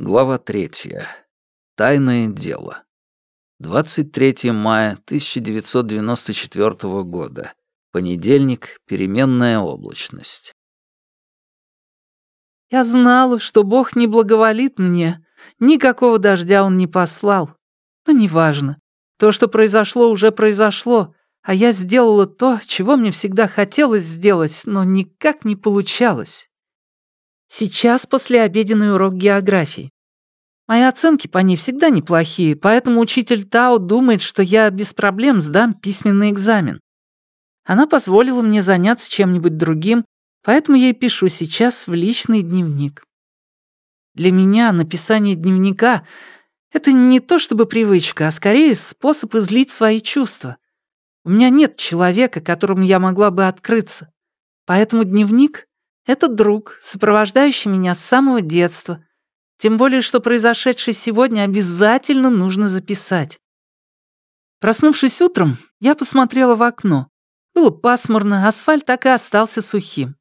Глава третья. Тайное дело. 23 мая 1994 года. Понедельник. Переменная облачность. Я знала, что Бог не благоволит мне. Никакого дождя он не послал. Но неважно. То, что произошло, уже произошло. А я сделала то, чего мне всегда хотелось сделать, но никак не получалось. Сейчас послеобеденный урок географии. Мои оценки по ней всегда неплохие, поэтому учитель Тао думает, что я без проблем сдам письменный экзамен. Она позволила мне заняться чем-нибудь другим, поэтому я и пишу сейчас в личный дневник. Для меня написание дневника — это не то чтобы привычка, а скорее способ излить свои чувства. У меня нет человека, которому я могла бы открыться. Поэтому дневник это друг, сопровождающий меня с самого детства. Тем более, что произошедшее сегодня обязательно нужно записать. Проснувшись утром, я посмотрела в окно. Было пасмурно, асфальт так и остался сухим.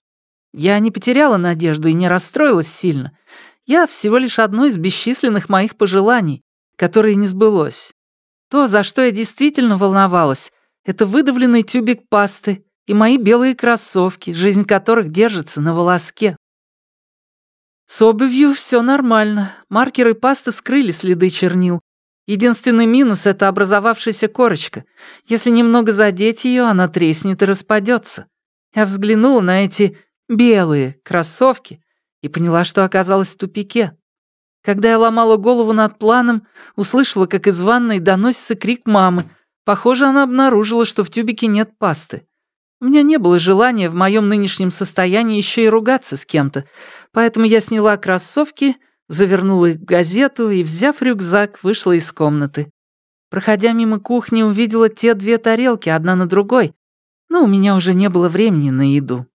Я не потеряла надежду и не расстроилась сильно. Я всего лишь одно из бесчисленных моих пожеланий, которое не сбылось. То, за что я действительно волновалась, это выдавленный тюбик пасты, и мои белые кроссовки, жизнь которых держится на волоске. С обувью все нормально. Маркеры пасты скрыли следы чернил. Единственный минус — это образовавшаяся корочка. Если немного задеть ее, она треснет и распадется. Я взглянула на эти белые кроссовки и поняла, что оказалась в тупике. Когда я ломала голову над планом, услышала, как из ванной доносится крик мамы. Похоже, она обнаружила, что в тюбике нет пасты. У меня не было желания в моем нынешнем состоянии еще и ругаться с кем-то, поэтому я сняла кроссовки, завернула их в газету и, взяв рюкзак, вышла из комнаты. Проходя мимо кухни, увидела те две тарелки, одна на другой, но у меня уже не было времени на еду.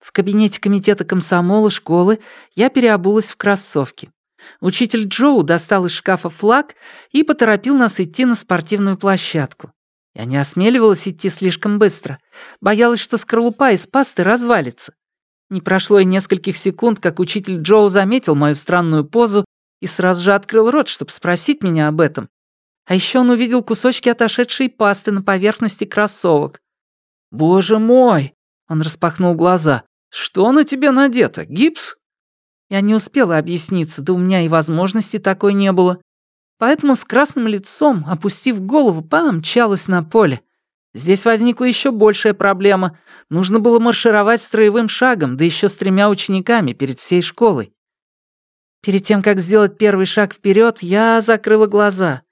В кабинете комитета комсомола школы я переобулась в кроссовки. Учитель Джоу достал из шкафа флаг и поторопил нас идти на спортивную площадку. Я не осмеливалась идти слишком быстро. Боялась, что скорлупа из пасты развалится. Не прошло и нескольких секунд, как учитель Джоу заметил мою странную позу и сразу же открыл рот, чтобы спросить меня об этом. А еще он увидел кусочки отошедшей пасты на поверхности кроссовок. «Боже мой!» — он распахнул глаза. «Что на тебе надето? Гипс?» Я не успела объясниться, да у меня и возможности такой не было поэтому с красным лицом, опустив голову, помчалась на поле. Здесь возникла еще большая проблема. Нужно было маршировать строевым шагом, да еще с тремя учениками перед всей школой. Перед тем, как сделать первый шаг вперед, я закрыла глаза.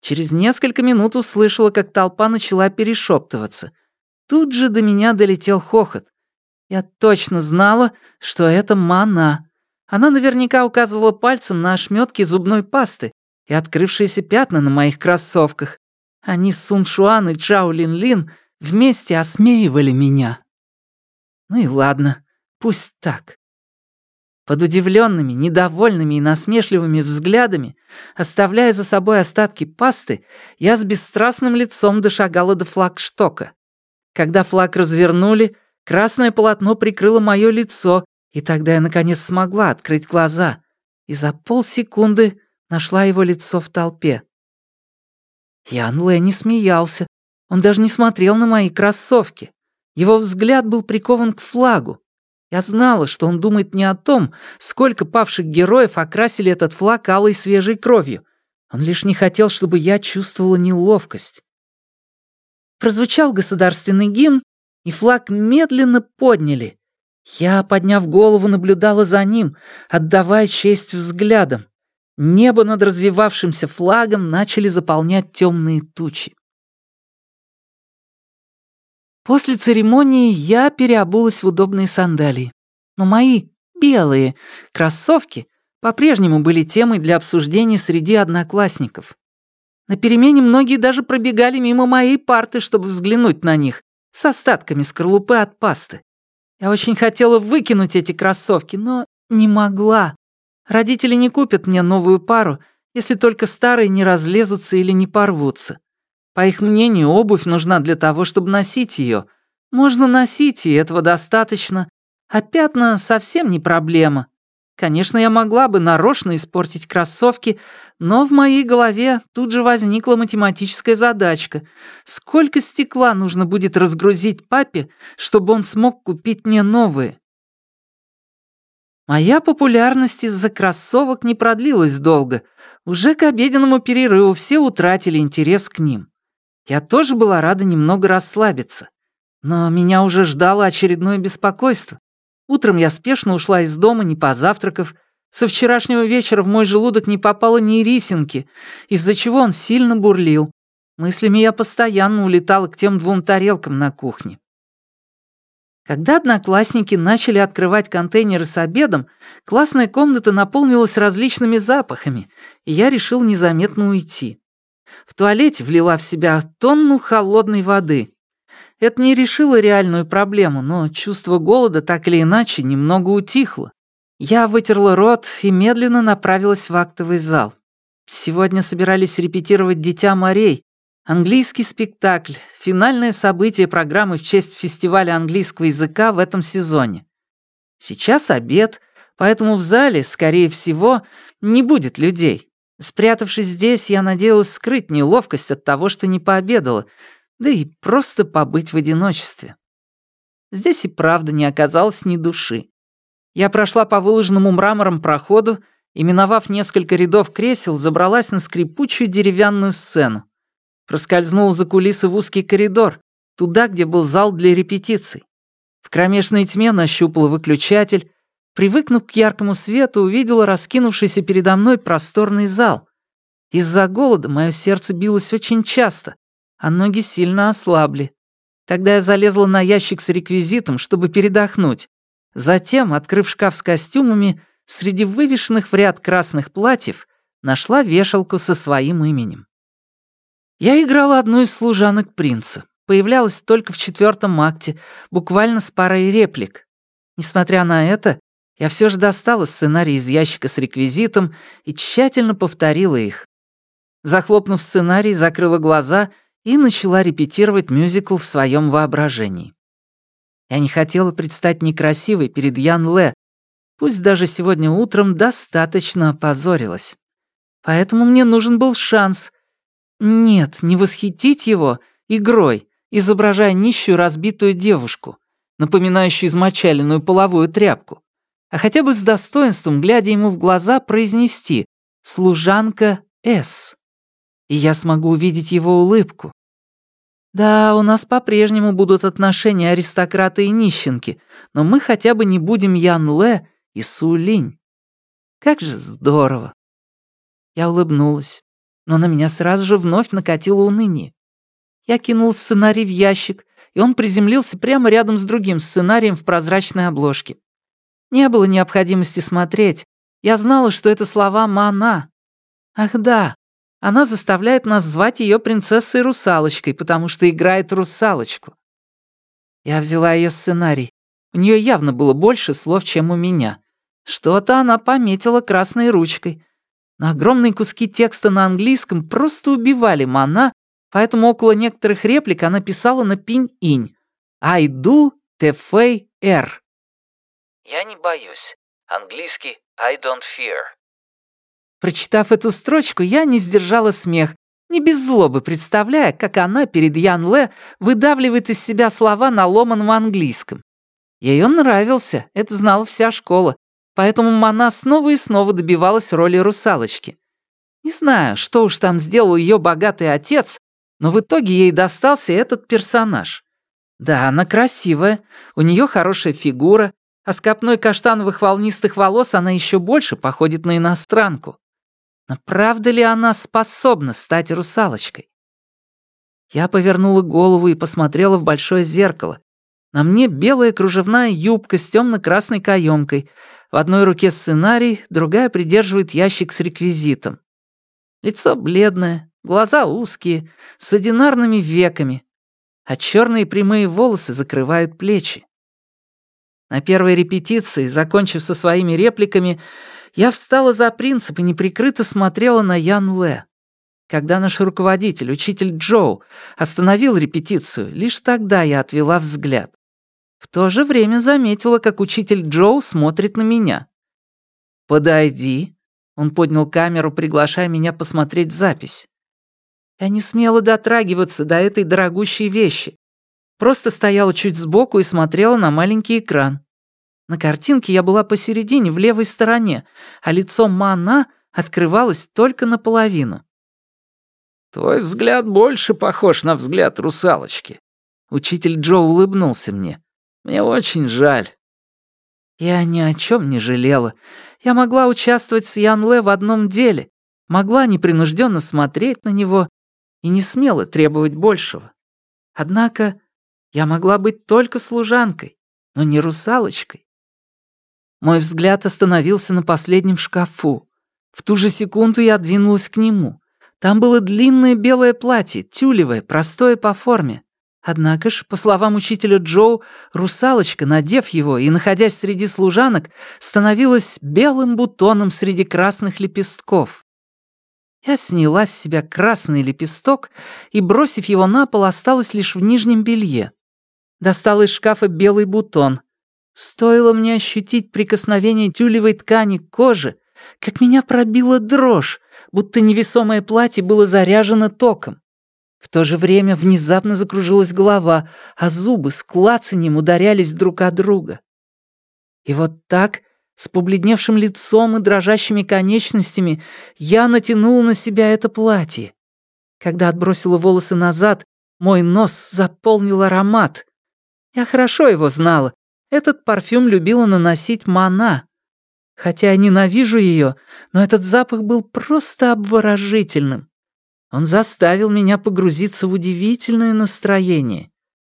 Через несколько минут услышала, как толпа начала перешептываться. Тут же до меня долетел хохот. Я точно знала, что это Мана. Она наверняка указывала пальцем на ошметки зубной пасты, и открывшиеся пятна на моих кроссовках. Они с Сун Шуан и Чао Лин Лин вместе осмеивали меня. Ну и ладно, пусть так. Под удивленными, недовольными и насмешливыми взглядами, оставляя за собой остатки пасты, я с бесстрастным лицом дошагала до флагштока. Когда флаг развернули, красное полотно прикрыло мое лицо, и тогда я наконец смогла открыть глаза. И за полсекунды нашла его лицо в толпе. Ян Лэ не смеялся. Он даже не смотрел на мои кроссовки. Его взгляд был прикован к флагу. Я знала, что он думает не о том, сколько павших героев окрасили этот флаг алой свежей кровью. Он лишь не хотел, чтобы я чувствовала неловкость. Прозвучал государственный гимн, и флаг медленно подняли. Я, подняв голову, наблюдала за ним, отдавая честь взглядом. Небо над развивавшимся флагом начали заполнять темные тучи. После церемонии я переобулась в удобные сандалии. Но мои белые кроссовки по-прежнему были темой для обсуждений среди одноклассников. На перемене многие даже пробегали мимо моей парты, чтобы взглянуть на них, с остатками скорлупы от пасты. Я очень хотела выкинуть эти кроссовки, но не могла. Родители не купят мне новую пару, если только старые не разлезутся или не порвутся. По их мнению, обувь нужна для того, чтобы носить ее. Можно носить, и этого достаточно. А пятна совсем не проблема. Конечно, я могла бы нарочно испортить кроссовки, но в моей голове тут же возникла математическая задачка. Сколько стекла нужно будет разгрузить папе, чтобы он смог купить мне новые? Моя популярность из-за кроссовок не продлилась долго. Уже к обеденному перерыву все утратили интерес к ним. Я тоже была рада немного расслабиться. Но меня уже ждало очередное беспокойство. Утром я спешно ушла из дома, не позавтракав. Со вчерашнего вечера в мой желудок не попало ни рисинки, из-за чего он сильно бурлил. Мыслями я постоянно улетала к тем двум тарелкам на кухне. Когда одноклассники начали открывать контейнеры с обедом, классная комната наполнилась различными запахами, и я решил незаметно уйти. В туалете влила в себя тонну холодной воды. Это не решило реальную проблему, но чувство голода так или иначе немного утихло. Я вытерла рот и медленно направилась в актовый зал. Сегодня собирались репетировать «Дитя морей», английский спектакль, финальное событие программы в честь фестиваля английского языка в этом сезоне. Сейчас обед, поэтому в зале, скорее всего, не будет людей. Спрятавшись здесь, я надеялась скрыть неловкость от того, что не пообедала, да и просто побыть в одиночестве. Здесь и правда не оказалось ни души. Я прошла по выложенному мрамором проходу и, миновав несколько рядов кресел, забралась на скрипучую деревянную сцену. Проскользнула за кулисы в узкий коридор, туда, где был зал для репетиций. В кромешной тьме нащупала выключатель, привыкнув к яркому свету, увидела раскинувшийся передо мной просторный зал. Из-за голода мое сердце билось очень часто, а ноги сильно ослабли. Тогда я залезла на ящик с реквизитом, чтобы передохнуть. Затем, открыв шкаф с костюмами, среди вывешенных в ряд красных платьев нашла вешалку со своим именем. Я играла одну из служанок принца. Появлялась только в четвертом акте, буквально с парой реплик. Несмотря на это, я все же достала сценарий из ящика с реквизитом и тщательно повторила их. Захлопнув сценарий, закрыла глаза и начала репетировать мюзикл в своем воображении. Я не хотела предстать некрасивой перед Ян Ле, пусть даже сегодня утром достаточно опозорилась. Поэтому мне нужен был шанс. Нет, не восхитить его игрой, изображая нищую разбитую девушку, напоминающую измочаленную половую тряпку, а хотя бы с достоинством, глядя ему в глаза, произнести «Служанка С» и я смогу увидеть его улыбку. Да, у нас по-прежнему будут отношения аристократа и нищенки, но мы хотя бы не будем Ян Ле и Су Линь. Как же здорово. Я улыбнулась, но на меня сразу же вновь накатило уныние. Я кинул сценарий в ящик, и он приземлился прямо рядом с другим сценарием в прозрачной обложке. Не было необходимости смотреть. Я знала, что это слова «мана». Ах да, она заставляет нас звать ее принцессой-русалочкой, потому что играет русалочку. Я взяла ее сценарий. У нее явно было больше слов, чем у меня. Что-то она пометила красной ручкой. На огромные куски текста на английском просто убивали мана, поэтому около некоторых реплик она писала на пинь-инь. «I do te fei er». «Я не боюсь». Английский «I don't fear». Прочитав эту строчку, я не сдержала смех, не без злобы представляя, как она перед Ян Ле выдавливает из себя слова на ломаном английском. Ей он нравился, это знала вся школа, поэтому Мана снова и снова добивалась роли русалочки. Не знаю, что уж там сделал ее богатый отец, но в итоге ей достался этот персонаж. Да, она красивая, у нее хорошая фигура, а с копной каштановых волнистых волос она еще больше походит на иностранку. Но правда ли она способна стать русалочкой? Я повернула голову и посмотрела в большое зеркало. На мне белая кружевная юбка с темно-красной каемкой. В одной руке сценарий, другая придерживает ящик с реквизитом. Лицо бледное, глаза узкие, с одинарными веками, а черные прямые волосы закрывают плечи. На первой репетиции, закончив со своими репликами, я встала за принцип и неприкрыто смотрела на Ян Лэ. Когда наш руководитель, учитель Джоу, остановил репетицию, лишь тогда я отвела взгляд. В то же время заметила, как учитель Джоу смотрит на меня. «Подойди». Он поднял камеру, приглашая меня посмотреть запись. Я не смела дотрагиваться до этой дорогущей вещи. Просто стояла чуть сбоку и смотрела на маленький экран. На картинке я была посередине, в левой стороне, а лицо Мана открывалось только наполовину. «Твой взгляд больше похож на взгляд русалочки». Учитель Джо улыбнулся мне. «Мне очень жаль». Я ни о чем не жалела. Я могла участвовать с Ян Ле в одном деле, могла непринужденно смотреть на него и не смела требовать большего. Однако я могла быть только служанкой, но не русалочкой. Мой взгляд остановился на последнем шкафу. В ту же секунду я двинулась к нему. Там было длинное белое платье, тюлевое, простое по форме. Однако ж, по словам учителя Джоу, русалочка, надев его и находясь среди служанок, становилась белым бутоном среди красных лепестков. Я сняла с себя красный лепесток и, бросив его на пол, осталась лишь в нижнем белье. Достала из шкафа белый бутон. Стоило мне ощутить прикосновение тюлевой ткани к коже, как меня пробила дрожь, будто невесомое платье было заряжено током. В то же время внезапно закружилась голова, а зубы с клацаньем ударялись друг от друга. И вот так, с побледневшим лицом и дрожащими конечностями, я натянула на себя это платье. Когда отбросила волосы назад, мой нос заполнил аромат. Я хорошо его знала, этот парфюм любила наносить Мана. Хотя я ненавижу ее, но этот запах был просто обворожительным. Он заставил меня погрузиться в удивительное настроение.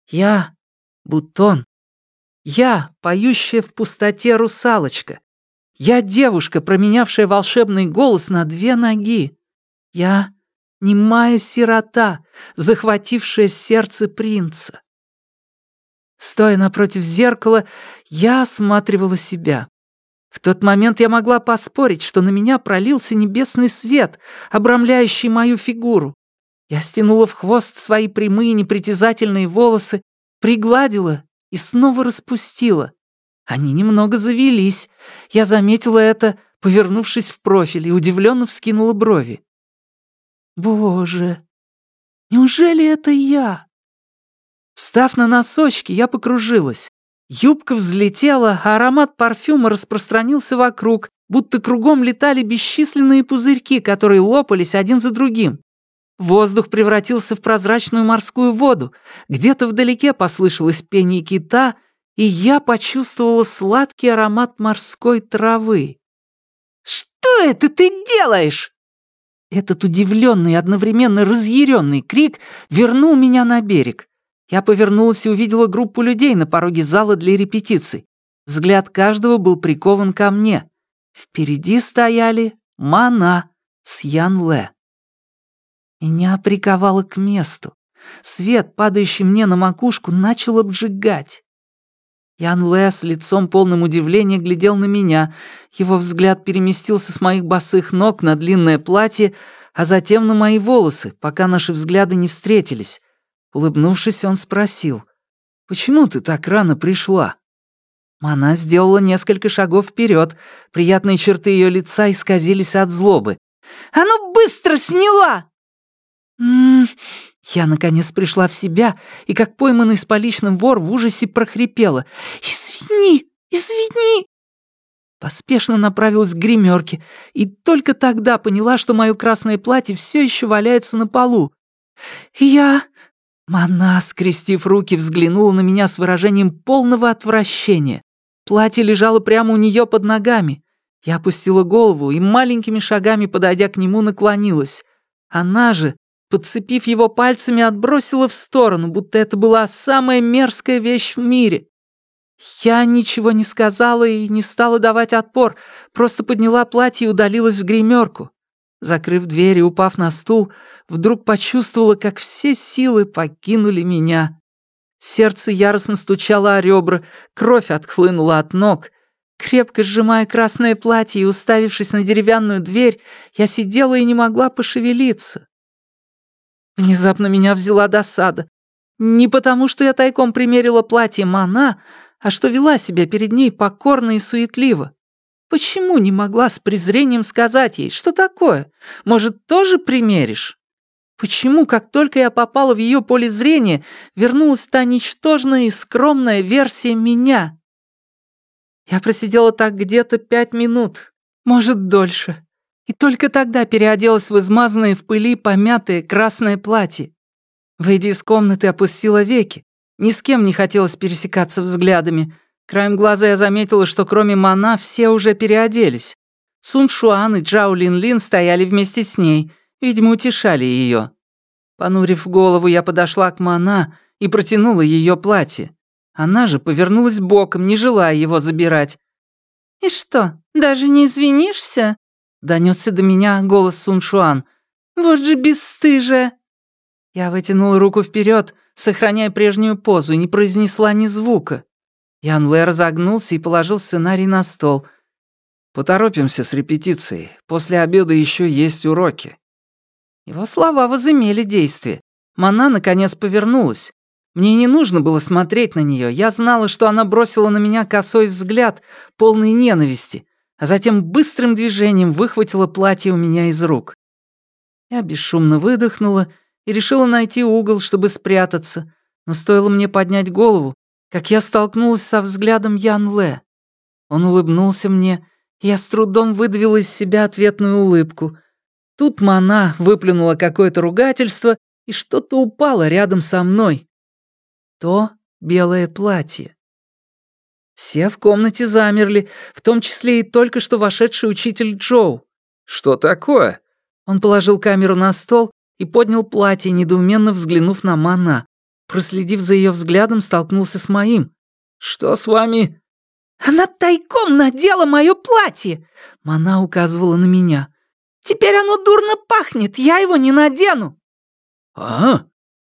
Я — бутон. Я — поющая в пустоте русалочка. Я — девушка, променявшая волшебный голос на две ноги. Я — немая сирота, захватившая сердце принца. Стоя напротив зеркала, я осматривала себя. В тот момент я могла поспорить, что на меня пролился небесный свет, обрамляющий мою фигуру. Я стянула в хвост свои прямые непритязательные волосы, пригладила и снова распустила. Они немного завелись. Я заметила это, повернувшись в профиль, и удивленно вскинула брови. «Боже, неужели это я?» Встав на носочки, я покружилась. Юбка взлетела, а аромат парфюма распространился вокруг, будто кругом летали бесчисленные пузырьки, которые лопались один за другим. Воздух превратился в прозрачную морскую воду. Где-то вдалеке послышалось пение кита, и я почувствовала сладкий аромат морской травы. «Что это ты делаешь?» Этот удивленный и одновременно разъяренный крик вернул меня на берег. Я повернулась и увидела группу людей на пороге зала для репетиций. Взгляд каждого был прикован ко мне. Впереди стояли Мана с Ян Ле. Меня приковало к месту. Свет, падающий мне на макушку, начал обжигать. Ян Ле с лицом полным удивления глядел на меня. Его взгляд переместился с моих босых ног на длинное платье, а затем на мои волосы, пока наши взгляды не встретились. Улыбнувшись, он спросил, «Почему ты так рано пришла?» Она сделала несколько шагов вперед. Приятные черты ее лица исказились от злобы. «А ну быстро сняла!» «М -м -м. Я, наконец, пришла в себя и, как пойманный с поличным вор, в ужасе прохрипела. «Извини! Извини!» Поспешно направилась к гримерке и только тогда поняла, что мое красное платье все еще валяется на полу. «Я Мана, скрестив руки, взглянула на меня с выражением полного отвращения. Платье лежало прямо у нее под ногами. Я опустила голову и маленькими шагами, подойдя к нему, наклонилась. Она же, подцепив его пальцами, отбросила в сторону, будто это была самая мерзкая вещь в мире. Я ничего не сказала и не стала давать отпор, просто подняла платье и удалилась в гримерку. Закрыв дверь и упав на стул, вдруг почувствовала, как все силы покинули меня. Сердце яростно стучало о ребра, кровь отхлынула от ног. Крепко сжимая красное платье и уставившись на деревянную дверь, я сидела и не могла пошевелиться. Внезапно меня взяла досада. Не потому, что я тайком примерила платье Мана, а что вела себя перед ней покорно и суетливо. Почему не могла с презрением сказать ей, что такое? Может, тоже примеришь? Почему, как только я попала в ее поле зрения, вернулась та ничтожная и скромная версия меня? Я просидела так где-то пять минут, может, дольше. И только тогда переоделась в измазанное в пыли помятое красное платье. Выйдя из комнаты, опустила веки. Ни с кем не хотелось пересекаться взглядами. Краем глаза я заметила, что кроме Мана все уже переоделись. Сун Шуан и Джао Лин Лин стояли вместе с ней, видимо, утешали ее. Понурив голову, я подошла к Мана и протянула ее платье. Она же повернулась боком, не желая его забирать. «И что, даже не извинишься?» — донесся до меня голос Суншуан. «Вот же бесстыжая!» Я вытянула руку вперед, сохраняя прежнюю позу, и не произнесла ни звука. Ян Лэ разогнулся и положил сценарий на стол. «Поторопимся с репетицией. После обеда еще есть уроки». Его слова возымели действие. Мана наконец повернулась. Мне не нужно было смотреть на нее. Я знала, что она бросила на меня косой взгляд, полный ненависти, а затем быстрым движением выхватила платье у меня из рук. Я бесшумно выдохнула и решила найти угол, чтобы спрятаться, но стоило мне поднять голову, как я столкнулась со взглядом Ян Лэ. Он улыбнулся мне, и я с трудом выдавила из себя ответную улыбку. Тут Мана выплюнула какое-то ругательство, и что-то упало рядом со мной то белое платье. Все в комнате замерли, в том числе и только что вошедший учитель Джоу. «Что такое?» Он положил камеру на стол и поднял платье, недоуменно взглянув на Мана. Проследив за ее взглядом, столкнулся с моим. «Что с вами?» «Она тайком надела мое платье!» Мана указывала на меня. «Теперь оно дурно пахнет, я его не надену!» «А,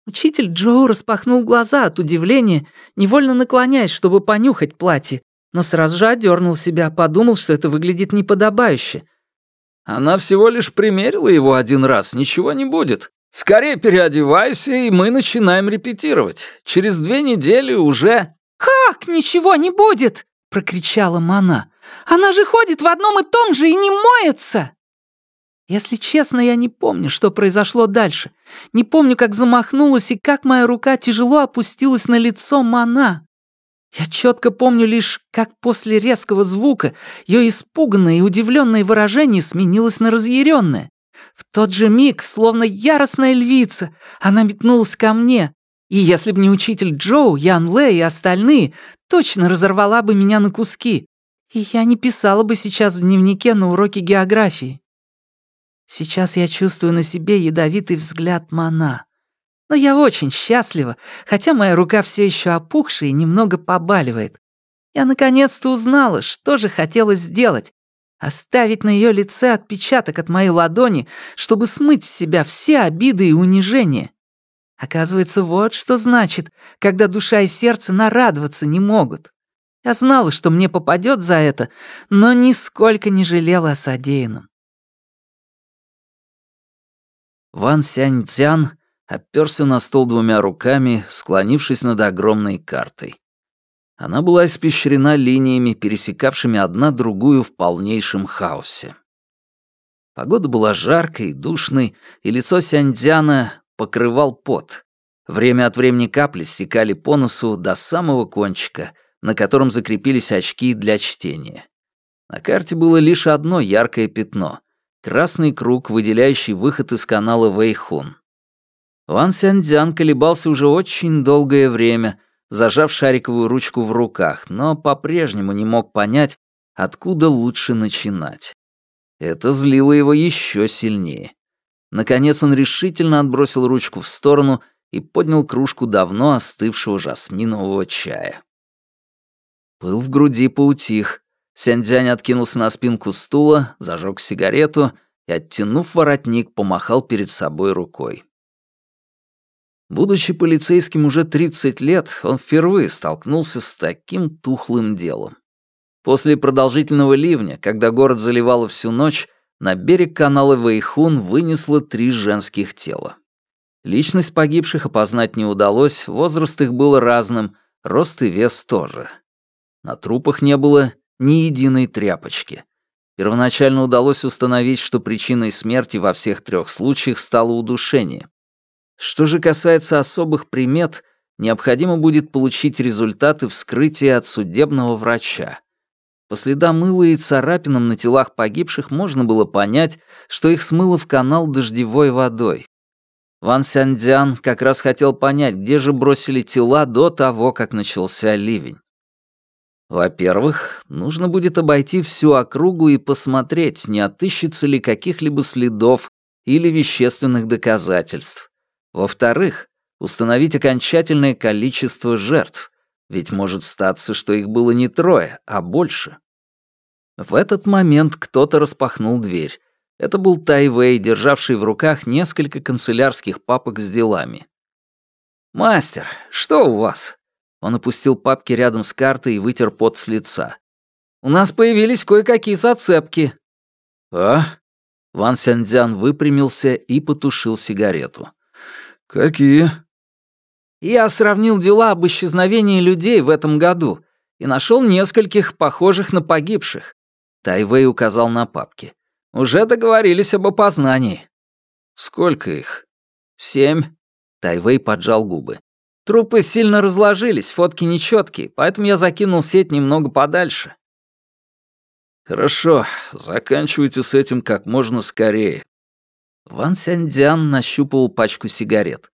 Учитель Джоу распахнул глаза от удивления, невольно наклоняясь, чтобы понюхать платье, но сразу же одернул себя, подумал, что это выглядит неподобающе. «Она всего лишь примерила его один раз, ничего не будет. Скорее переодевайся, и мы начинаем репетировать. Через две недели уже...» «Как ничего не будет?» — прокричала Мана. «Она же ходит в одном и том же и не моется!» Если честно, я не помню, что произошло дальше. Не помню, как замахнулась и как моя рука тяжело опустилась на лицо Мана. Я четко помню лишь, как после резкого звука ее испуганное и удивленное выражение сменилось на разъяренное. В тот же миг, словно яростная львица, она метнулась ко мне. И если бы не учитель Джоу, Ян Лэ и остальные, точно разорвала бы меня на куски. И я не писала бы сейчас в дневнике на уроке географии. Сейчас я чувствую на себе ядовитый взгляд Мана. Но я очень счастлива, хотя моя рука все еще опухшая и немного побаливает. Я наконец-то узнала, что же хотела сделать. Оставить на ее лице отпечаток от моей ладони, чтобы смыть с себя все обиды и унижения. Оказывается, вот что значит, когда душа и сердце нарадоваться не могут. Я знала, что мне попадет за это, но нисколько не жалела о содеянном. Ван Сянь Цян оперся на стол двумя руками, склонившись над огромной картой. Она была испещрена линиями, пересекавшими одна другую в полнейшем хаосе. Погода была жаркой, душной, и лицо Сяньцзяна покрывал пот. Время от времени капли стекали по носу до самого кончика, на котором закрепились очки для чтения. На карте было лишь одно яркое пятно Красный круг, выделяющий выход из канала Вэйхун. Ван Сяньцзян колебался уже очень долгое время, зажав шариковую ручку в руках, но по-прежнему не мог понять, откуда лучше начинать. Это злило его еще сильнее. Наконец он решительно отбросил ручку в сторону и поднял кружку давно остывшего жасминового чая. Пыл в груди поутих, Сяньцзянь откинулся на спинку стула, зажег сигарету и, оттянув воротник, помахал перед собой рукой. Будучи полицейским уже 30 лет, он впервые столкнулся с таким тухлым делом. После продолжительного ливня, когда город заливало всю ночь, на берег канала Вэйхун вынесло три женских тела. Личность погибших опознать не удалось, возраст их был разным, рост и вес тоже. На трупах не было ни единой тряпочки. Первоначально удалось установить, что причиной смерти во всех трех случаях стало удушение. Что же касается особых примет, необходимо будет получить результаты вскрытия от судебного врача. По следам мыла и царапинам на телах погибших можно было понять, что их смыло в канал дождевой водой. Ван Сяндзян как раз хотел понять, где же бросили тела до того, как начался ливень. Во-первых, нужно будет обойти всю округу и посмотреть, не отыщется ли каких-либо следов или вещественных доказательств. Во-вторых, установить окончательное количество жертв, ведь может статься, что их было не трое, а больше. В этот момент кто-то распахнул дверь. Это был Тайвей, державший в руках несколько канцелярских папок с делами. «Мастер, что у вас?» Он опустил папки рядом с картой и вытер пот с лица. «У нас появились кое-какие зацепки». «А?» Ван Сяньцзян выпрямился и потушил сигарету. «Какие?» «Я сравнил дела об исчезновении людей в этом году и нашел нескольких похожих на погибших». Тайвей указал на папки. «Уже договорились об опознании». «Сколько их?» «Семь». Тайвей поджал губы. «Трупы сильно разложились, фотки нечеткие, поэтому я закинул сеть немного подальше». «Хорошо, заканчивайте с этим как можно скорее. Ван Сяньцзян нащупал пачку сигарет.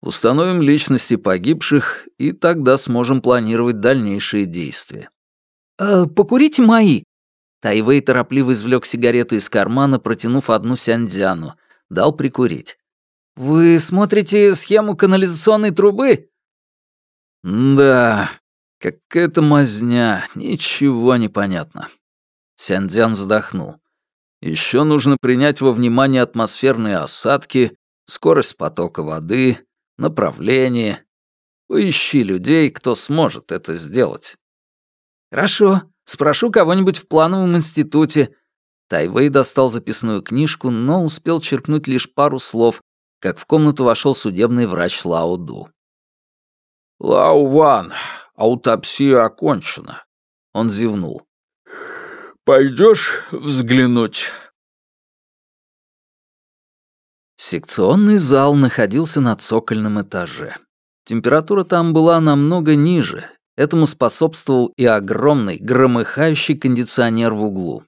«Установим личности погибших, и тогда сможем планировать дальнейшие действия». «Э, «Покурите мои». Тайвей торопливо извлек сигареты из кармана, протянув одну Сяньцзяну. Дал прикурить. «Вы смотрите схему канализационной трубы?» «Да, какая-то мазня, ничего не понятно». Сяньцзян вздохнул. Еще нужно принять во внимание атмосферные осадки, скорость потока воды, направление. Поищи людей, кто сможет это сделать. Хорошо, спрошу кого-нибудь в плановом институте. Тайвей достал записную книжку, но успел черкнуть лишь пару слов, как в комнату вошел судебный врач Лао Ду. «Лао Ван, аутопсия окончена», — он зевнул. Пойдешь взглянуть?» Секционный зал находился на цокольном этаже. Температура там была намного ниже. Этому способствовал и огромный, громыхающий кондиционер в углу.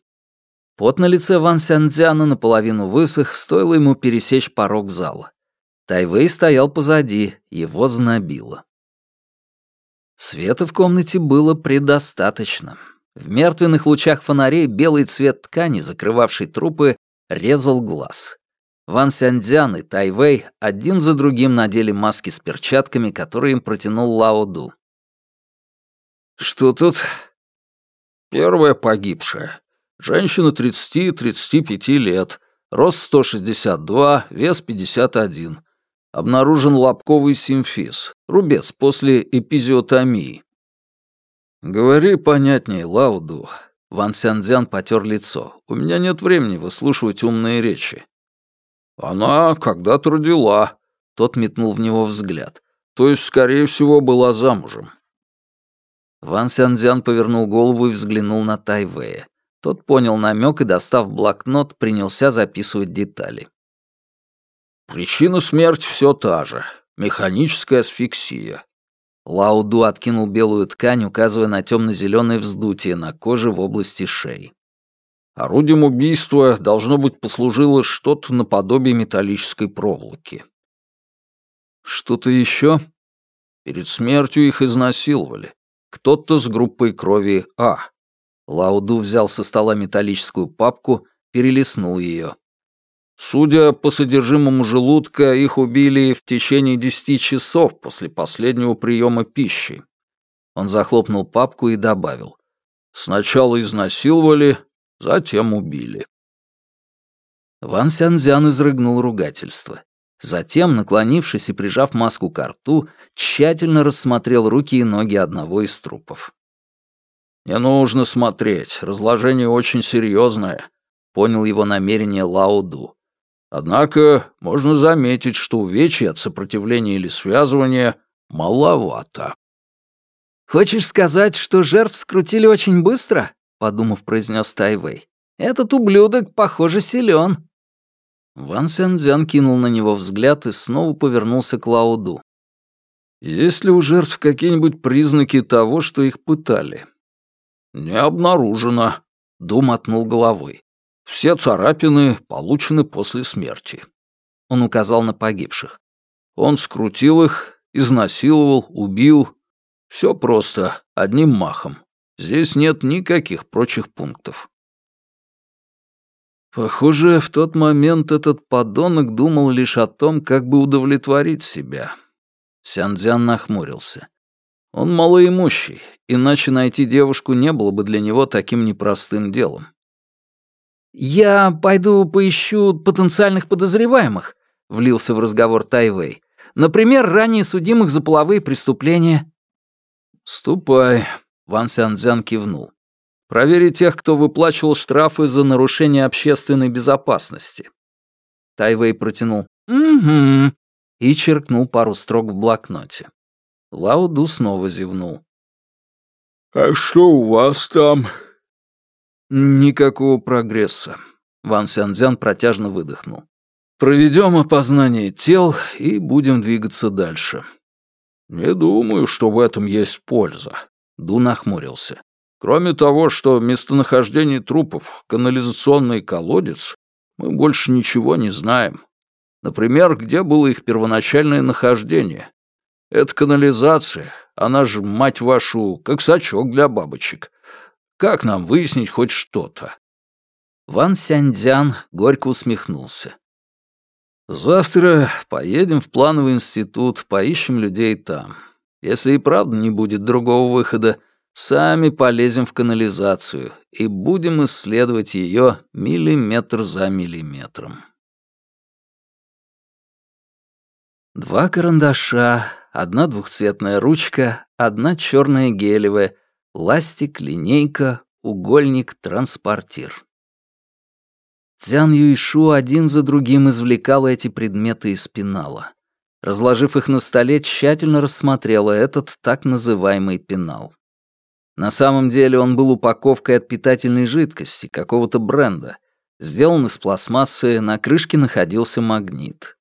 Пот на лице Ван Сянцзяна наполовину высох, стоило ему пересечь порог зала. Тайвей стоял позади, его знобило. Света в комнате было предостаточно. В мертвенных лучах фонарей белый цвет ткани, закрывавший трупы, резал глаз. Ван Сяньцзян и Тайвей один за другим надели маски с перчатками, которые им протянул Лао Ду. «Что тут?» «Первая погибшая. Женщина 30-35 лет, рост 162, вес 51. Обнаружен лобковый симфиз, рубец после эпизиотомии. «Говори понятнее, Лауду». Ван Сянцзян потер лицо. «У меня нет времени выслушивать умные речи». «Она когда-то родила», — тот метнул в него взгляд. «То есть, скорее всего, была замужем». Ван Сянцзян повернул голову и взглянул на Тайвея. Тот понял намек и, достав блокнот, принялся записывать детали. «Причина смерти все та же. Механическая асфиксия. Лауду откинул белую ткань, указывая на темно-зеленое вздутие на коже в области шеи. Орудием убийства, должно быть, послужило что-то наподобие металлической проволоки. Что-то еще? Перед смертью их изнасиловали. Кто-то с группой крови А. Лауду взял со стола металлическую папку, перелистнул ее. Судя по содержимому желудка, их убили в течение десяти часов после последнего приема пищи. Он захлопнул папку и добавил. Сначала изнасиловали, затем убили. Ван Сянзян изрыгнул ругательство. Затем, наклонившись и прижав маску к рту, тщательно рассмотрел руки и ноги одного из трупов. «Не нужно смотреть, разложение очень серьезное», — понял его намерение Лао Ду. Однако можно заметить, что увечий от сопротивления или связывания маловато. «Хочешь сказать, что жертв скрутили очень быстро?» — подумав, произнес Тайвей. «Этот ублюдок, похоже, силен. Ван Сянцзян кинул на него взгляд и снова повернулся к Лауду. «Есть ли у жертв какие-нибудь признаки того, что их пытали?» «Не обнаружено», — Дум отнул головой. «Все царапины получены после смерти». Он указал на погибших. Он скрутил их, изнасиловал, убил. Все просто, одним махом. Здесь нет никаких прочих пунктов. Похоже, в тот момент этот подонок думал лишь о том, как бы удовлетворить себя. Сяндзян нахмурился. Он малоимущий, иначе найти девушку не было бы для него таким непростым делом. «Я пойду поищу потенциальных подозреваемых», — влился в разговор Тайвей. «Например, ранее судимых за половые преступления». «Ступай», — Ван Сяндзян кивнул. Провери тех, кто выплачивал штрафы за нарушение общественной безопасности. Тайвей протянул «Угу» и черкнул пару строк в блокноте. Лауду снова зевнул. «А что у вас там?» «Никакого прогресса», — Ван Сянцзян протяжно выдохнул. «Проведем опознание тел и будем двигаться дальше». «Не думаю, что в этом есть польза», — Ду нахмурился. Кроме того, что местонахождение трупов — канализационный колодец, мы больше ничего не знаем. Например, где было их первоначальное нахождение. Это канализация, она же, мать вашу, как сачок для бабочек. Как нам выяснить хоть что-то?» Ван Сяньцзян горько усмехнулся. «Завтра поедем в плановый институт, поищем людей там. Если и правда не будет другого выхода, Сами полезем в канализацию и будем исследовать ее миллиметр за миллиметром. Два карандаша, одна двухцветная ручка, одна черная гелевая, ластик, линейка, угольник, транспортир. Цян Юйшу один за другим извлекал эти предметы из пенала. Разложив их на столе, тщательно рассмотрела этот так называемый пенал. На самом деле он был упаковкой от питательной жидкости, какого-то бренда. Сделан из пластмассы, на крышке находился магнит.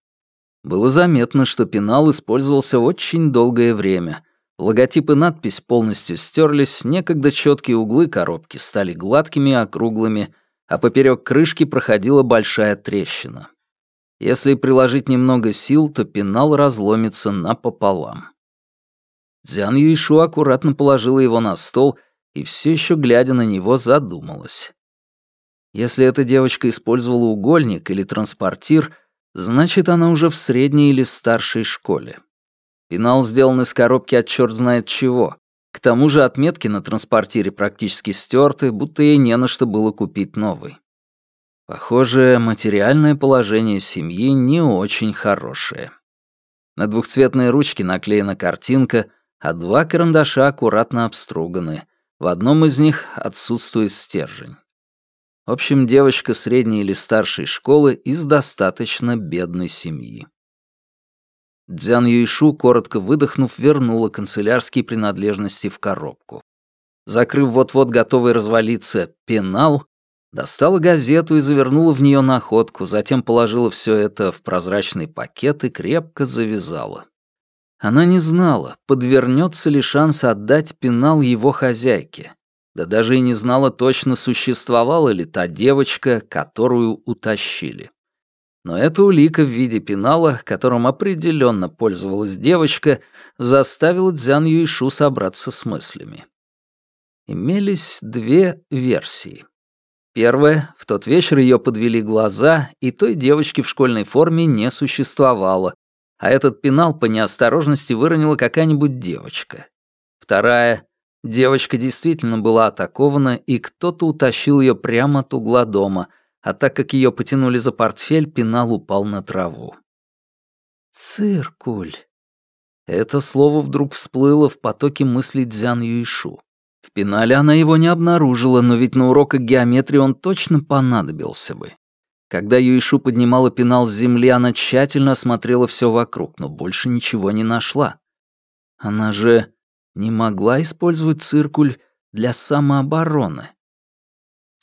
Было заметно, что пенал использовался очень долгое время. Логотип и надпись полностью стерлись, некогда четкие углы коробки стали гладкими и округлыми, а поперек крышки проходила большая трещина. Если приложить немного сил, то пенал разломится напополам. Дзян Юйшу аккуратно положила его на стол и все еще, глядя на него, задумалась. Если эта девочка использовала угольник или транспортир, значит, она уже в средней или старшей школе. Пенал сделан из коробки от черт знает чего. К тому же отметки на транспортире практически стерты, будто ей не на что было купить новый. Похоже, материальное положение семьи не очень хорошее. На двухцветной ручке наклеена картинка, а два карандаша аккуратно обструганы. В одном из них отсутствует стержень. В общем, девочка средней или старшей школы из достаточно бедной семьи. Дзян Юйшу, коротко выдохнув, вернула канцелярские принадлежности в коробку. Закрыв вот-вот готовый развалиться пенал, достала газету и завернула в нее находку, затем положила все это в прозрачный пакет и крепко завязала. Она не знала, подвернется ли шанс отдать пенал его хозяйке. Да даже и не знала точно, существовала ли та девочка, которую утащили. Но эта улика в виде пенала, которым определенно пользовалась девочка, заставила Дзян Юйшу собраться с мыслями. Имелись две версии. Первая — в тот вечер ее подвели глаза, и той девочки в школьной форме не существовало, а этот пенал по неосторожности выронила какая-нибудь девочка. Вторая — девочка действительно была атакована, и кто-то утащил ее прямо от угла дома, а так как ее потянули за портфель, пенал упал на траву. «Циркуль». Это слово вдруг всплыло в потоке мыслей Дзян Юишу. В пенале она его не обнаружила, но ведь на уроках геометрии он точно понадобился бы. Когда Юишу поднимала пенал с земли, она тщательно осмотрела все вокруг, но больше ничего не нашла. Она же не могла использовать циркуль для самообороны.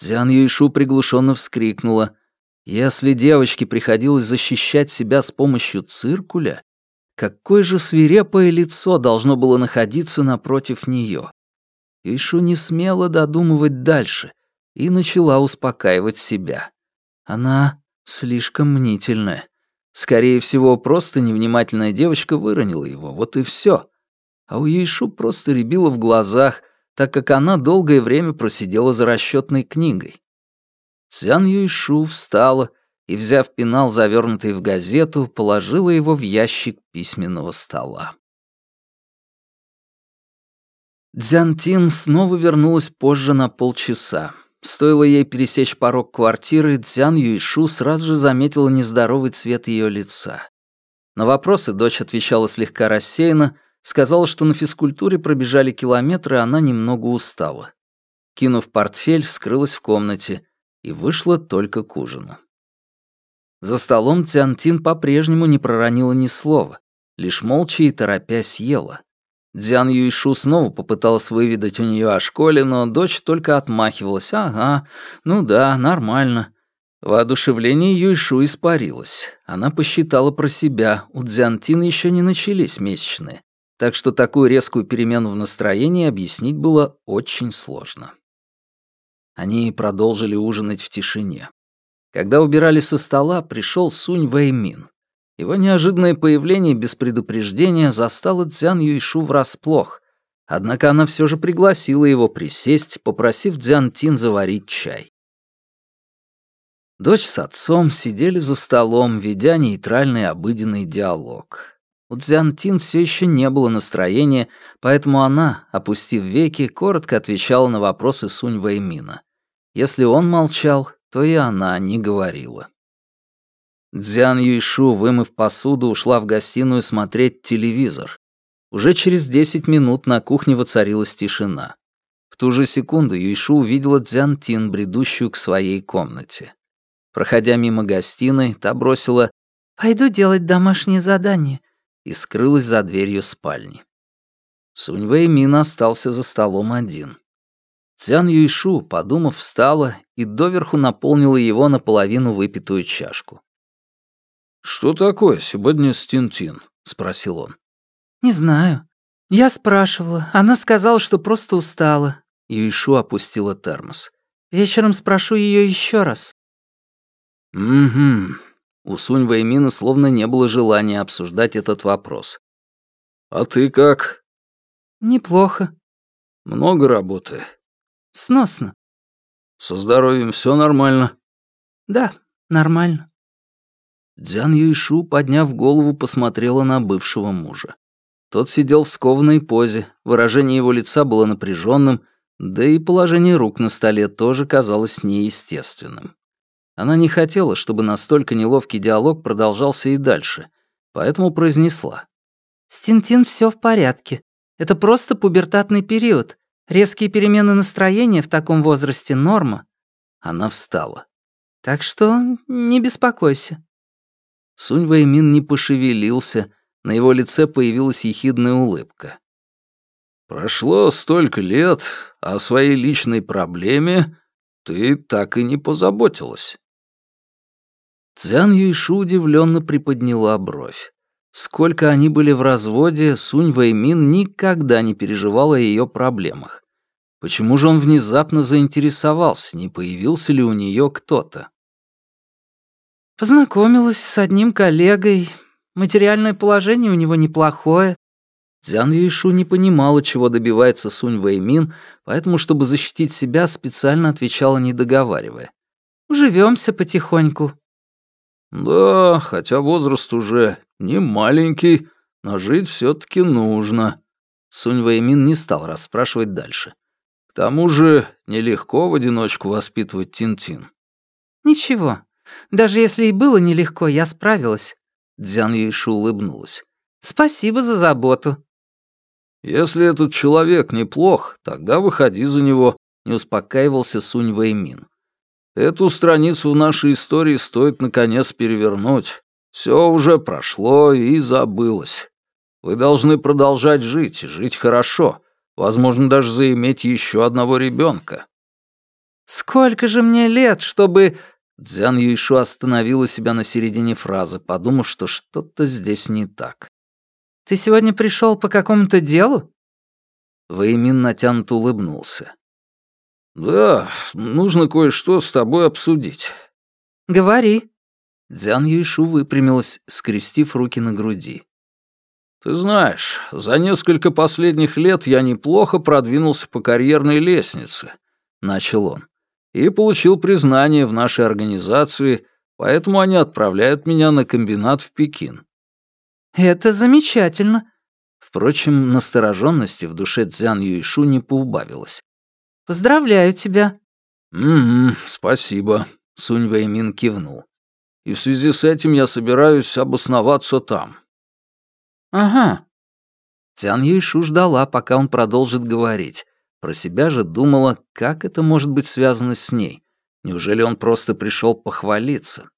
Дзян Юйшу приглушенно вскрикнула. Если девочке приходилось защищать себя с помощью циркуля, какое же свирепое лицо должно было находиться напротив нее? Юйшу не смела додумывать дальше и начала успокаивать себя. Она слишком мнительная. Скорее всего, просто невнимательная девочка выронила его, вот и все. А у Юйшу просто рябило в глазах, так как она долгое время просидела за расчетной книгой. Цян Юйшу встала и, взяв пенал, завернутый в газету, положила его в ящик письменного стола. Дзянтин снова вернулась позже на полчаса. Стоило ей пересечь порог квартиры, Дзян Юйшу сразу же заметила нездоровый цвет ее лица. На вопросы дочь отвечала слегка рассеянно, сказала, что на физкультуре пробежали километры, она немного устала. Кинув портфель, скрылась в комнате и вышла только к ужину. За столом Тянтин по-прежнему не проронила ни слова, лишь молча и торопясь ела. Дзян Юйшу снова попыталась выведать у нее о школе, но дочь только отмахивалась. «Ага, ну да, нормально». Воодушевление Юйшу испарилось. Она посчитала про себя, у Дзянтин еще не начались месячные, так что такую резкую перемену в настроении объяснить было очень сложно. Они продолжили ужинать в тишине. Когда убирали со стола, пришел Сунь Вэймин. Его неожиданное появление без предупреждения застало Цзян Юйшу врасплох, однако она все же пригласила его присесть, попросив Дзян Тин заварить чай. Дочь с отцом сидели за столом, ведя нейтральный обыденный диалог. У Цзян Тин все еще не было настроения, поэтому она, опустив веки, коротко отвечала на вопросы Сунь Вэймина. Если он молчал, то и она не говорила. Дзян Юйшу, вымыв посуду, ушла в гостиную смотреть телевизор. Уже через десять минут на кухне воцарилась тишина. В ту же секунду Юйшу увидела Дзян Тин, бредущую к своей комнате. Проходя мимо гостиной, та бросила «Пойду делать домашнее задание» и скрылась за дверью спальни. Сунь Вэй Мин остался за столом один. Цян Юйшу, подумав, встала и доверху наполнила его наполовину выпитую чашку. «Что такое сегодня с Тинтин?» — спросил он. «Не знаю. Я спрашивала. Она сказала, что просто устала». Юишу опустила термос. «Вечером спрошу ее еще раз». «Угу». У Сунь Вэймина словно не было желания обсуждать этот вопрос. «А ты как?» «Неплохо». «Много работы?» «Сносно». «Со здоровьем все нормально?» «Да, нормально». Дзян Юйшу, подняв голову, посмотрела на бывшего мужа. Тот сидел в скованной позе, выражение его лица было напряженным, да и положение рук на столе тоже казалось неестественным. Она не хотела, чтобы настолько неловкий диалог продолжался и дальше, поэтому произнесла. «С Тинтин все в порядке. Это просто пубертатный период. Резкие перемены настроения в таком возрасте — норма». Она встала. «Так что не беспокойся». Сунь Вэймин не пошевелился, на его лице появилась ехидная улыбка. «Прошло столько лет, а о своей личной проблеме ты так и не позаботилась». Цзян Юйшу удивленно приподняла бровь. Сколько они были в разводе, Сунь Вэймин никогда не переживал о ее проблемах. Почему же он внезапно заинтересовался, не появился ли у нее кто-то? Познакомилась с одним коллегой. Материальное положение у него неплохое. Дзян Юйшу не понимала, чего добивается Сунь Вэймин, поэтому, чтобы защитить себя, специально отвечала, не договаривая. «Уживемся потихоньку». «Да, хотя возраст уже не маленький, но жить все таки нужно». Сунь Вэймин не стал расспрашивать дальше. «К тому же нелегко в одиночку воспитывать Тинтин». -тин. «Ничего, даже если и было нелегко, я справилась». Дзян Юйшу улыбнулась. «Спасибо за заботу». «Если этот человек неплох, тогда выходи за него», — не успокаивался Сунь Вэймин. «Эту страницу в нашей истории стоит наконец перевернуть. Все уже прошло и забылось. Вы должны продолжать жить, жить хорошо, возможно, даже заиметь еще одного ребенка. «Сколько же мне лет, чтобы...» Дзян Юйшу остановила себя на середине фразы, подумав, что что-то здесь не так. «Ты сегодня пришел по какому-то делу?» Вэймин натянуто улыбнулся. «Да, нужно кое-что с тобой обсудить». «Говори». Дзян Юйшу выпрямилась, скрестив руки на груди. «Ты знаешь, за несколько последних лет я неплохо продвинулся по карьерной лестнице», — начал он, «и получил признание в нашей организации, поэтому они отправляют меня на комбинат в Пекин». «Это замечательно». Впрочем, настороженности в душе Цзян Юйшу не поубавилось. «Поздравляю тебя». «Угу, спасибо», — Сунь Вэймин кивнул. «И в связи с этим я собираюсь обосноваться там». «Ага». Цян Юйшу ждала, пока он продолжит говорить. Про себя же думала, как это может быть связано с ней. Неужели он просто пришел похвалиться?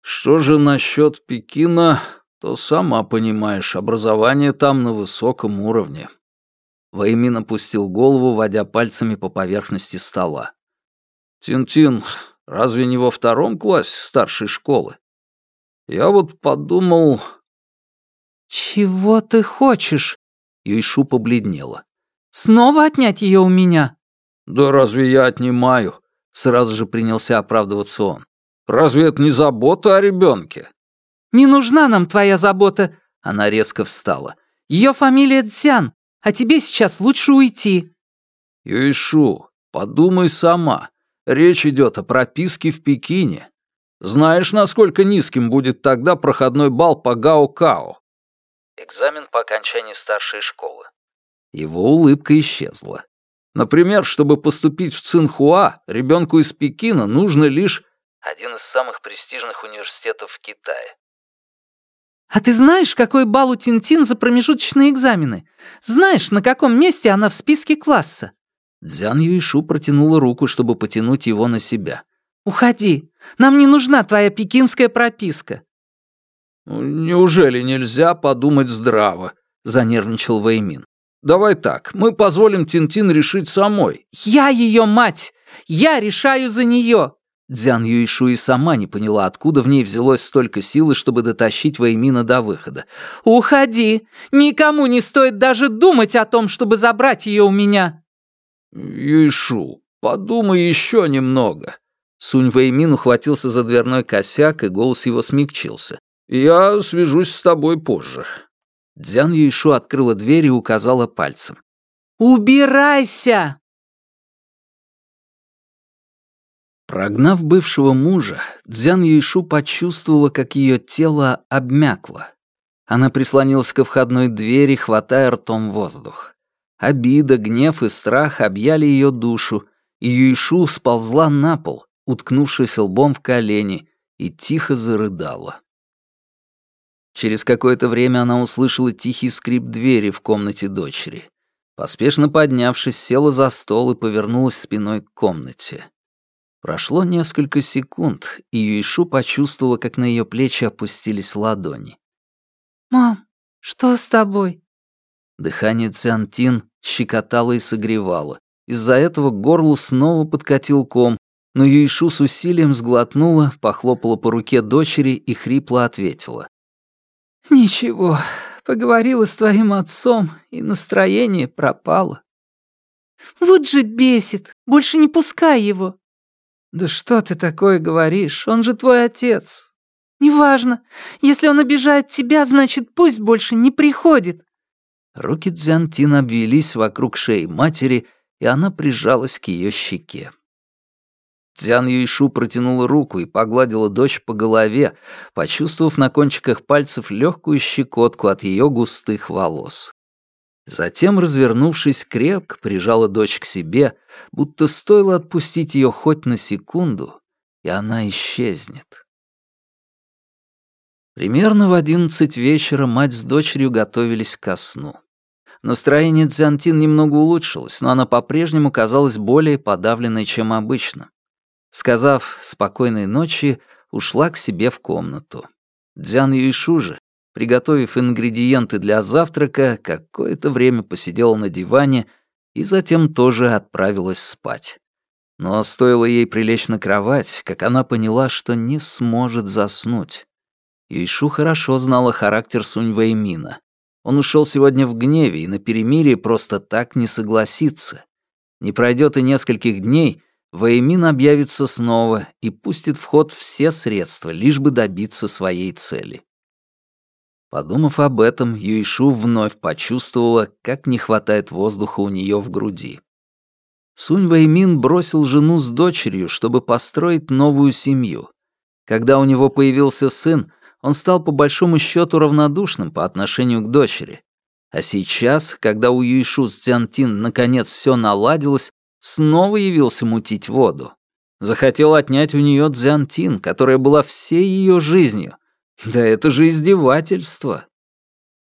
Что же насчет Пекина, то сама понимаешь, образование там на высоком уровне. Ваймин опустил голову, водя пальцами по поверхности стола. «Тин-Тин, разве не во втором классе старшей школы? Я вот подумал, «Чего ты хочешь?» Юйшу побледнела. «Снова отнять ее у меня?» «Да разве я отнимаю?» Сразу же принялся оправдываться он. «Разве это не забота о ребенке? «Не нужна нам твоя забота!» Она резко встала. «Ее фамилия Цзян, а тебе сейчас лучше уйти!» «Юйшу, подумай сама. Речь идет о прописке в Пекине. Знаешь, насколько низким будет тогда проходной балл по Гао-Као? Экзамен по окончании старшей школы. Его улыбка исчезла. Например, чтобы поступить в Цинхуа, ребенку из Пекина нужно лишь... Один из самых престижных университетов в Китае. «А ты знаешь, какой балл у Тинтин за промежуточные экзамены? Знаешь, на каком месте она в списке класса?» Дзян Юишу протянула руку, чтобы потянуть его на себя. «Уходи. Нам не нужна твоя пекинская прописка. «Ну, «Неужели нельзя подумать здраво?» — занервничал Вэймин. «Давай так, мы позволим Тинтин решить самой». «Я ее мать! Я решаю за нее!» Дзян Юишу и сама не поняла, откуда в ней взялось столько силы, чтобы дотащить Вэймина до выхода. «Уходи! Никому не стоит даже думать о том, чтобы забрать ее у меня!» «Юишу, подумай еще немного!» Сунь Вэймин ухватился за дверной косяк, и голос его смягчился. «Я свяжусь с тобой позже». Дзян Юйшу открыла дверь и указала пальцем. «Убирайся!» Прогнав бывшего мужа, Дзян Юйшу почувствовала, как ее тело обмякло. Она прислонилась ко входной двери, хватая ртом воздух. Обида, гнев и страх объяли ее душу, и Юйшу сползла на пол, уткнувшись лбом в колени, и тихо зарыдала. Через какое-то время она услышала тихий скрип двери в комнате дочери. Поспешно поднявшись, села за стол и повернулась спиной к комнате. Прошло несколько секунд, и Юишу почувствовала, как на ее плечи опустились ладони. «Мам, что с тобой?» Дыхание Циантин щекотало и согревало. Из-за этого к горлу снова подкатил ком, но Юишу с усилием сглотнула, похлопала по руке дочери и хрипло ответила. «Ничего, поговорила с твоим отцом, и настроение пропало». «Вот же бесит! Больше не пускай его!» «Да что ты такое говоришь? Он же твой отец!» «Неважно. Если он обижает тебя, значит, пусть больше не приходит». Руки Дзянтин обвелись вокруг шеи матери, и она прижалась к ее щеке. Цзян Юйшу протянула руку и погладила дочь по голове, почувствовав на кончиках пальцев легкую щекотку от ее густых волос. Затем, развернувшись, крепко прижала дочь к себе, будто стоило отпустить ее хоть на секунду, и она исчезнет. Примерно в одиннадцать вечера мать с дочерью готовились ко сну. Настроение Дзянтин немного улучшилось, но она по-прежнему казалась более подавленной, чем обычно. Сказав «спокойной ночи», ушла к себе в комнату. Дзян Юйшу же, приготовив ингредиенты для завтрака, какое-то время посидела на диване и затем тоже отправилась спать. Но стоило ей прилечь на кровать, как она поняла, что не сможет заснуть. Юйшу хорошо знала характер Сунь Вэймина. Он ушел сегодня в гневе и на перемирие просто так не согласится. Не пройдет и нескольких дней, Вэймин объявится снова и пустит в ход все средства, лишь бы добиться своей цели. Подумав об этом, Юйшу вновь почувствовала, как не хватает воздуха у нее в груди. Сунь Вэймин бросил жену с дочерью, чтобы построить новую семью. Когда у него появился сын, он стал по большому счету равнодушным по отношению к дочери. А сейчас, когда у Юйшу с Цзянтин наконец все наладилось, снова явился мутить воду. Захотел отнять у нее Цзянтин, которая была всей ее жизнью. Да это же издевательство.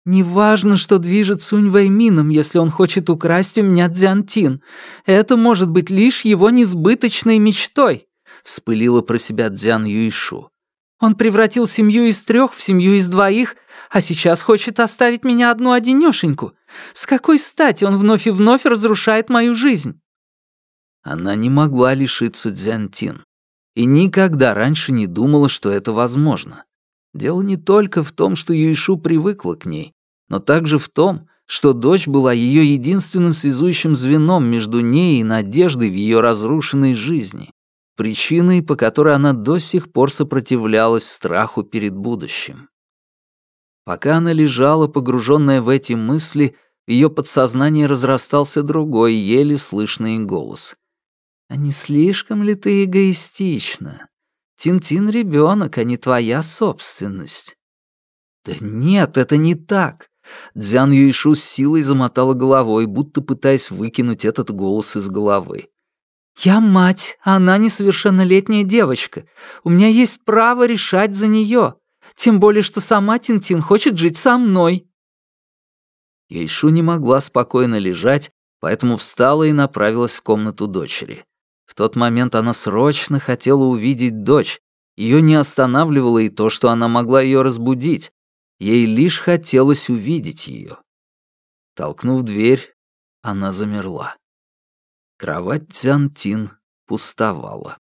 «Неважно, что движет Сунь Вэймином, если он хочет украсть у меня Дзянтин. Это может быть лишь его несбыточной мечтой», — вспылила про себя Дзян Юйшу. Он превратил семью из трех в семью из двоих, а сейчас хочет оставить меня одну одинешеньку. С какой стати он вновь и вновь разрушает мою жизнь?» Она не могла лишиться Дзянтин. И никогда раньше не думала, что это возможно. Дело не только в том, что Юйшу привыкла к ней, но также в том, что дочь была ее единственным связующим звеном между ней и надеждой в ее разрушенной жизни причиной, по которой она до сих пор сопротивлялась страху перед будущим. Пока она лежала, погруженная в эти мысли, в ее подсознание разрастался другой, еле слышный голос. «А не слишком ли ты эгоистична? Тинтин ребенок, а не твоя собственность». «Да нет, это не так!» Дзян Юйшу с силой замотала головой, будто пытаясь выкинуть этот голос из головы. «Я мать, а она несовершеннолетняя девочка. У меня есть право решать за нее. Тем более, что сама Тинтин хочет жить со мной». Ейшу не могла спокойно лежать, поэтому встала и направилась в комнату дочери. В тот момент она срочно хотела увидеть дочь. Ее не останавливало и то, что она могла ее разбудить. Ей лишь хотелось увидеть ее. Толкнув дверь, она замерла. Кровать Тянтин пустовала.